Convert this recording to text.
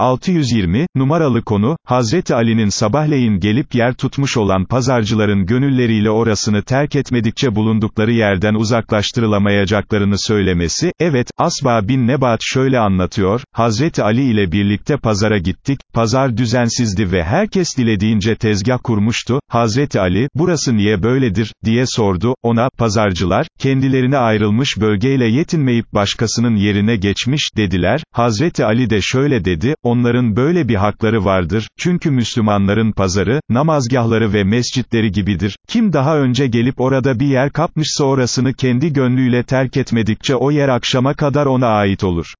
620, numaralı konu, Hazreti Ali'nin sabahleyin gelip yer tutmuş olan pazarcıların gönülleriyle orasını terk etmedikçe bulundukları yerden uzaklaştırılamayacaklarını söylemesi, evet, Asba bin Nebat şöyle anlatıyor, Hazreti Ali ile birlikte pazara gittik, pazar düzensizdi ve herkes dilediğince tezgah kurmuştu, Hazreti Ali, burası niye böyledir, diye sordu, ona, pazarcılar, kendilerine ayrılmış bölgeyle yetinmeyip başkasının yerine geçmiş, dediler, Hazreti Ali de şöyle dedi, onların böyle bir hakları vardır, çünkü Müslümanların pazarı, namazgahları ve mescitleri gibidir, kim daha önce gelip orada bir yer kapmışsa orasını kendi gönlüyle terk etmedikçe o yer akşama kadar ona ait olur.